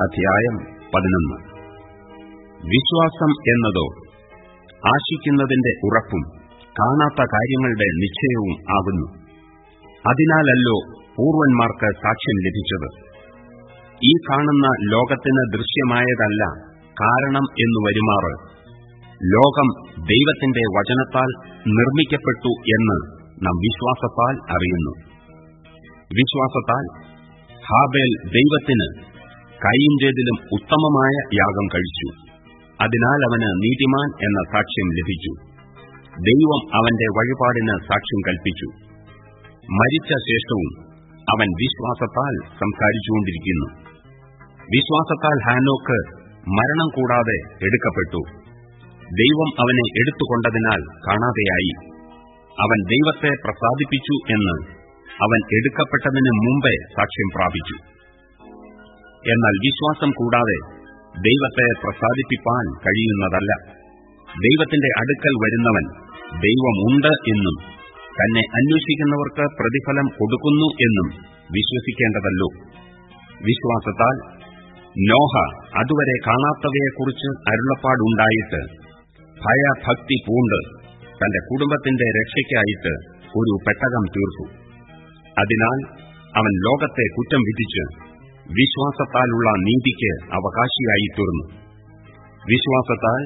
അധ്യായം പതിനൊന്ന്. വിശ്വാസം എന്നതോ ആശിക്കുന്നതിന്റെ ഉറപ്പും കാണാത്ത കാര്യങ്ങളുടെ നിശ്ചയവും ആകുന്നു. അതിനാലല്ലോ പൂർവന്മാർക്ക് സാക്ഷ്യം ലഭിച്ചത്. ഈ കാണുന്ന ലോകത്തിന് ദൃശ്യമായതല്ല കാരണം എന്നു വരുമാറ്. ലോകം ദൈവത്തിന്റെ വചനത്താൽ നിർമ്മിക്കപ്പെട്ടു എന്ന് നാം വിശ്വാസത്താൽ അറിയുന്നു. വിശ്വാസത്താൽ ഹാബേൽ ദൈവത്തിന് കൈയിന്റേതിലും ഉത്തമമായ യാഗം കഴിച്ചു. അതിനാൽ അവന് നീതിമാൻ എന്ന സാക്ഷ്യം ലഭിച്ചു. ദൈവം അവന്റെ വഴിപാടിന് സാക്ഷ്യം കൽപ്പിച്ചു. മരിച്ച ശേഷവും അവൻ വിശ്വാസത്താൽ സംസാരിച്ചുകൊണ്ടിരിക്കുന്നു. വിശ്വാസത്താൽ ഹാനോക്ക് മരണം കൂടാതെ എടുക്കപ്പെട്ടു. ദൈവം അവനെ എടുത്തുകൊണ്ടതിനാൽ കാണാതെയായി. അവൻ ദൈവത്തെ പ്രസാദിപ്പിച്ചു എന്ന് അവൻ എടുക്കപ്പെട്ടതിന് മുമ്പേ സാക്ഷ്യം പ്രാപിച്ചു. എന്നാൽ വിശ്വാസം കൂടാതെ ദൈവത്തെ പ്രസാദിപ്പിക്കാൻ കഴിയുന്നതല്ല. ദൈവത്തിന്റെ അടുക്കൽ വരുന്നവൻ ദൈവമുണ്ട് എന്നും തന്നെ അന്വേഷിക്കുന്നവർക്ക് പ്രതിഫലം കൊടുക്കുന്നു എന്നും വിശ്വസിക്കേണ്ടതല്ലോ. വിശ്വാസത്താൽ നോഹ അതുവരെ കാണാത്തവയെക്കുറിച്ച് അരുളപ്പാടുണ്ടായിട്ട് ഭയഭക്തി പൂണ്ട് തന്റെ കുടുംബത്തിന്റെ രക്ഷയ്ക്കായിട്ട് ഒരു പെട്ടകം തീർത്തു. അതിനാൽ അവൻ ലോകത്തെ കുറ്റം വിധിച്ച് വിശ്വാസത്താലുള്ള നീതിക്ക് അവകാശിയായി തീർന്നു വിശ്വാസത്താൽ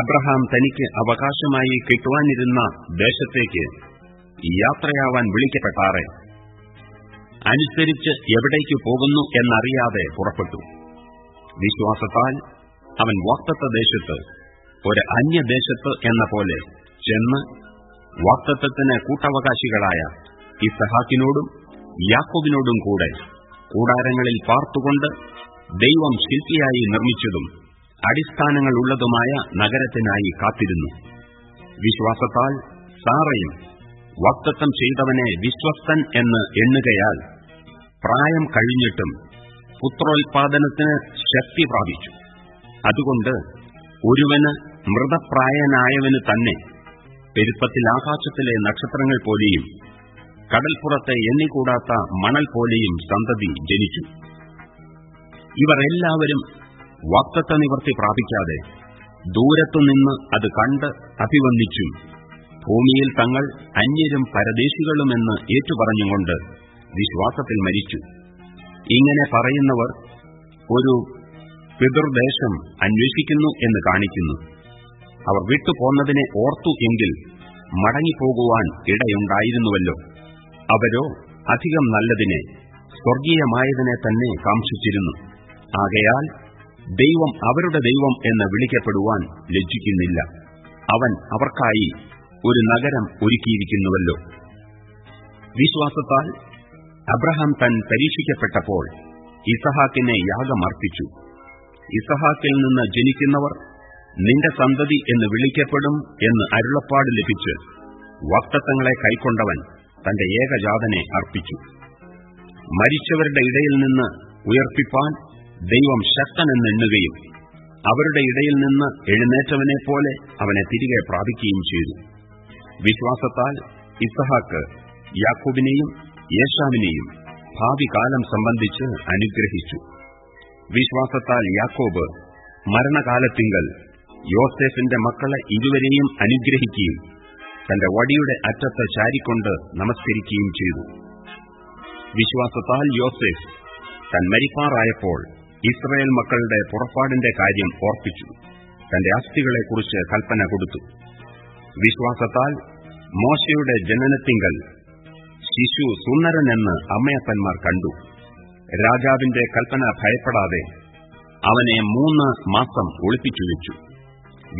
അബ്രഹാം തനിക്ക് അവകാശമായി കിട്ടുവാനിരുന്ന ദേശത്തേക്ക് യാത്രയാവാൻ വിളിക്കപ്പെട്ടാറെ. അനുസരിച്ച് എവിടേക്ക് പോകുന്നു എന്നറിയാതെ പുറപ്പെട്ടു. വിശ്വാസത്താൽ അവൻ വാക്തത്വ ദേശത്ത് ഒരു അന്യദേശത്ത് എന്ന പോലെ ചെന്ന് വാക്തത്വത്തിന് കൂട്ടവകാശികളായ ഇസഹാക്കിനോടും യാക്കോബിനോടും കൂടെ കൂടാരങ്ങളിൽ പാർത്തുകൊണ്ട് ദൈവം ശില്പിയായി നിർമ്മിച്ചതും അടിസ്ഥാനങ്ങളുള്ളതുമായ നഗരത്തിനായി കാത്തിരുന്നു. വിശ്വാസത്താൽ സാറയും വക്തത്വം ചെയ്തവനെ വിശ്വസ്തൻ എന്ന് എണ്ണുകയാൽ പ്രായം കഴിഞ്ഞിട്ടും പുത്രോൽപാദനത്തിന് ശക്തി പ്രാപിച്ചു. അതുകൊണ്ട് ഒരുവന് മൃതപ്രായനായവന് തന്നെ പെരുപ്പത്തിൽ ആകാശത്തിലെ നക്ഷത്രങ്ങൾ പോലെയും കടൽപ്പുറത്തെ എണ്ണിക്കൂടാത്ത മണൽ പോലെയും സന്തതി ജനിച്ചു. ഇവർ എല്ലാവരും വക്തത്വ നിവർത്തി പ്രാപിക്കാതെ ദൂരത്തുനിന്ന് അത് കണ്ട് അഭിവന്ദിച്ചും. ഭൂമിയിൽ തങ്ങൾ അന്യരും പരദേശികളുമെന്ന് ഏറ്റുപറഞ്ഞുകൊണ്ട് വിശ്വാസത്തിൽ മരിച്ചു. ഇങ്ങനെ പറയുന്നവർ ഒരു പിതൃദേശം അന്വേഷിക്കുന്നു എന്ന് കാണിക്കുന്നു. അവർ വിട്ടുപോന്നതിനെ ഓർത്തു എങ്കിൽ മടങ്ങിപ്പോകുവാൻ ഇടയുണ്ടായിരുന്നുവല്ലോ. അവരോ അധികം നല്ലതിനെ സ്വർഗീയമായതിനെ തന്നെ കാംക്ഷിച്ചിരുന്നു. ആകയാൽ ദൈവം അവരുടെ ദൈവം എന്ന് വിളിക്കപ്പെടുവാൻ ലജ്ജിക്കുന്നില്ല. അവൻ അവർക്കായി ഒരു നഗരം ഒരുക്കിയിരിക്കുന്നുവല്ലോ. വിശ്വാസത്താൽ അബ്രഹാം തൻ പരീക്ഷിക്കപ്പെട്ടപ്പോൾ ഇസഹാക്കിനെ യാഗമർപ്പിച്ചു. ഇസഹാക്കിൽ നിന്ന് ജനിക്കുന്നവർ നിന്റെ സന്തതി എന്ന് വിളിക്കപ്പെടും എന്ന് അരുളപ്പാട് ലഭിച്ച് വക്തത്വങ്ങളെ കൈക്കൊണ്ടവൻ തന്റെ ഏകജാതനെ അർപ്പിച്ചു. മരിച്ചവരുടെ ഇടയിൽ നിന്ന് ഉയർപ്പിപ്പാൻ ദൈവം ശക്തനെന്നെണ്ണുകയും അവരുടെ ഇടയിൽ നിന്ന് എഴുന്നേറ്റവനെ പോലെ അവനെ തിരികെ പ്രാപിക്കുകയും ചെയ്തു. വിശ്വാസത്താൽ ഇസഹാക്ക് യാക്കൂബിനെയും യേശാവിനെയും ഭാവി കാലം സംബന്ധിച്ച് അനുഗ്രഹിച്ചു. വിശ്വാസത്താൽ യാക്കോബ് മരണകാലത്തിങ്കൽ യോസെഫിന്റെ മക്കളെ ഇരുവരെയും അനുഗ്രഹിക്കുകയും തന്റെ വടിയുടെ അറ്റത്ത് ചാരിക്കൊണ്ട് നമസ്കരിക്കുകയും ചെയ്തു. വിശ്വാസത്താൽ യോസെഫ് താൻ മരിപ്പാറായപ്പോൾ ഇസ്രയേൽ മക്കളുടെ പുറപ്പാടിന്റെ കാര്യം ഓർപ്പിച്ചു. തന്റെ അസ്ഥികളെക്കുറിച്ച് കൽപ്പന കൊടുത്തു. വിശ്വാസത്താൽ മോശയുടെ ജനനത്തിങ്കൽ ശിശു സുന്ദരനെന്ന് അമ്മയപ്പന്മാർ കണ്ടു. രാജാവിന്റെ കൽപ്പന ഭയപ്പെടാതെ അവനെ മൂന്ന് മാസം ഒളിപ്പിച്ചു വെച്ചു.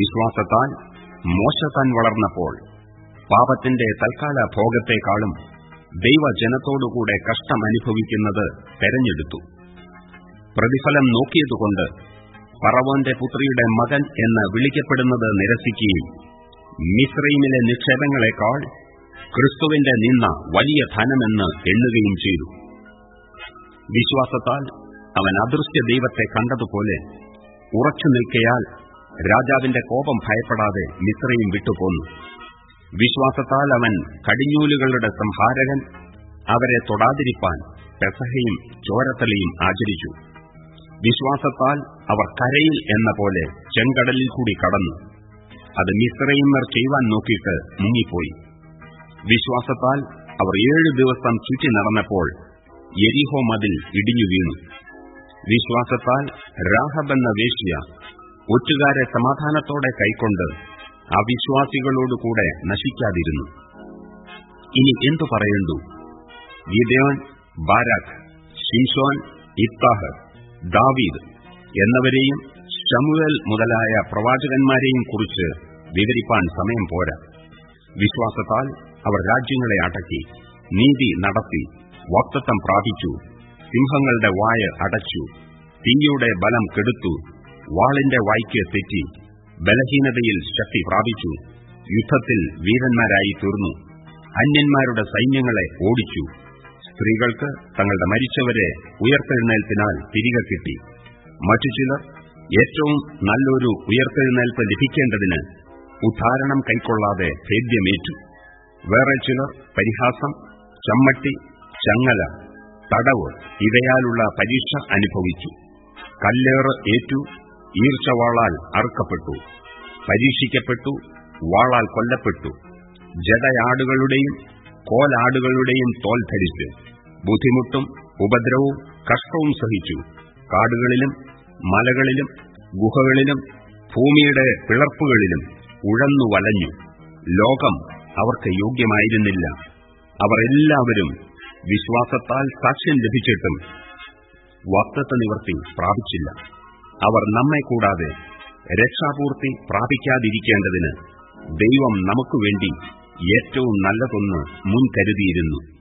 വിശ്വാസത്താൽ മോശ താൻ വളർന്നപ്പോൾ പാപത്തിന്റെ തൽക്കാല ഭോഗത്തെക്കാളും ദൈവജനത്തോടുകൂടെ കഷ്ടമനുഭവിക്കുന്നത് തെരഞ്ഞെടുത്തു. പ്രതിഫലം നോക്കിയതുകൊണ്ട് പറവോന്റെ പുത്രിയുടെ മകൻ എന്ന് വിളിക്കപ്പെടുന്നത് നിരസിക്കുകയും മിശ്രീമിലെ നിക്ഷേപങ്ങളെക്കാൾ ക്രിസ്തുവിന്റെ നിന്ന വലിയ ധനമെന്ന് എണ്ണുകയും ചെയ്തു. വിശ്വാസത്താൽ അവൻ അദൃശ്യ ദൈവത്തെ കണ്ടതുപോലെ ഉറച്ചു നിൽക്കയാൽ രാജാവിന്റെ കോപം ഭയപ്പെടാതെ മിശ്രയും വിട്ടുപോന്നു. വിശ്വാസത്താൽ അവൻ കടിഞ്ഞൂലുകളുടെ സംഹാരകൻ. അവരെ തൊടാതിരിപ്പാൻ പെസഹയും ചോരത്തലയും ആചരിച്ചു. വിശ്വാസത്താൽ അവർ കരയിൽ എന്ന പോലെ ചെങ്കടലിൽ കൂടി കടന്നു. അത് മിശ്രയിമർ ചെയ്യുവാൻ നോക്കിയിട്ട് മുങ്ങിപ്പോയി. വിശ്വാസത്താൽ അവർ ഏഴു ദിവസം ചുറ്റി നടന്നപ്പോൾ എരിഹോ മതിൽ ഇടിഞ്ഞു വീണു. വിശ്വാസത്താൽ എന്ന വേശ്യ ഒറ്റുകാരെ സമാധാനത്തോടെ കൈക്കൊണ്ട് അവിശ്വാസികളോടുകൂടെ നശിക്കാതിരുന്നു. ഇനി എന്തു പറയണ്ടു? ഗിദേവൻ ബാരാഖ് ഷിംഷോൻ ഇത്താഹ് ദാവീദ് എന്നവരെയും ഷമുവേൽ മുതലായ പ്രവാചകന്മാരെയും കുറിച്ച് വിവരിപ്പാൻ സമയം പോരാ. വിശ്വാസത്താൽ അവർ രാജ്യങ്ങളെ അടക്കി നീതി നടത്തി വക്തത്വം പ്രാപിച്ചു സിംഹങ്ങളുടെ വായ അടച്ചു തീയുടെ ബലം കെടുത്തു വാളിന്റെ വായ്ക്ക് തെറ്റി ബലഹീനതയിൽ ശക്തി പ്രാപിച്ചു. യുദ്ധത്തിൽ വീരന്മാരായി തീർന്നു. അന്യന്മാരുടെ സൈന്യങ്ങളെ ഓടിച്ചു. സ്ത്രീകൾക്ക് തങ്ങളുടെ മരിച്ചവരെ ഉയർത്തെഴുന്നേൽപ്പിനാൽ തിരികെ കിട്ടി. മറ്റു ചിലർ ഏറ്റവും നല്ലൊരു ഉയർത്തെഴുന്നേൽപ്പ് ലഭിക്കേണ്ടതിന് ഉദ്ധാരണം കൈക്കൊള്ളാതെ ഭേദ്യമേറ്റു. വേറെ ചിലർ പരിഹാസം ചമ്മട്ടി ചങ്ങല തടവ് ഇവയാലുള്ള പരീക്ഷ അനുഭവിച്ചു. കല്ലേറ് ഏറ്റു ഈർച്ചവാളാൽ അറുക്കപ്പെട്ടു. പരീക്ഷിക്കപ്പെട്ടു വാളാൽ കൊല്ലപ്പെട്ടു. ജടയാടുകളുടെയും കോലാടുകളുടെയും തോൽ ധരിച്ച് ബുദ്ധിമുട്ടും ഉപദ്രവവും കഷ്ടവും സഹിച്ചു. കാടുകളിലും മലകളിലും ഗുഹകളിലും ഭൂമിയുടെ പിളർപ്പുകളിലും ഉഴന്നു വലഞ്ഞു. ലോകം അവർക്ക് യോഗ്യമായിരുന്നില്ല. അവർ എല്ലാവരും വിശ്വാസത്താൽ സാക്ഷ്യം ലഭിച്ചിട്ടും വാക്തത്വ നിവർത്തി പ്രാപിച്ചില്ല. അവർ നമ്മെ കൂടാതെ രക്ഷാപൂർത്തി പ്രാപിക്കാതിരിക്കേണ്ടതിന് ദൈവം നമുക്കുവേണ്ടി ഏറ്റവും നല്ലതൊന്ന് മുൻകരുതിയിരുന്നു.